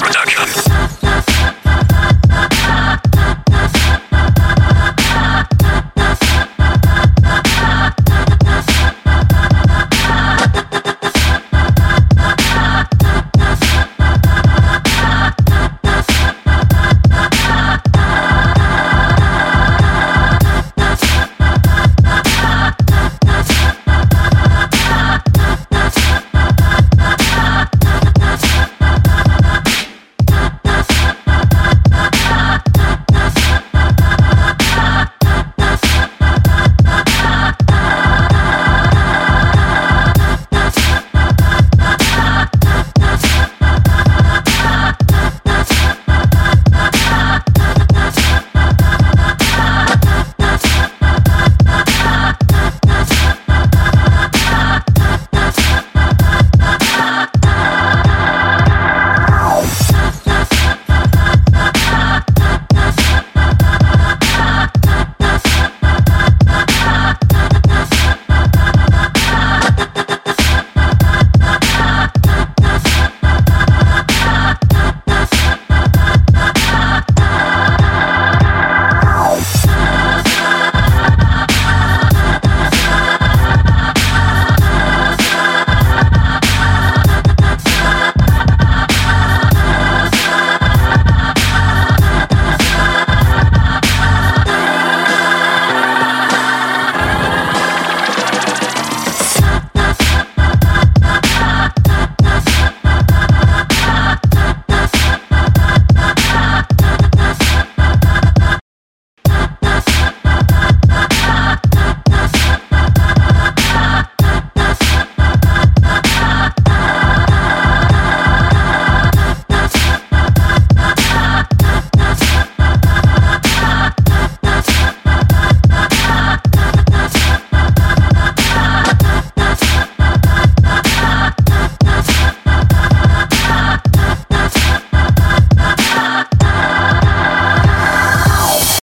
Production.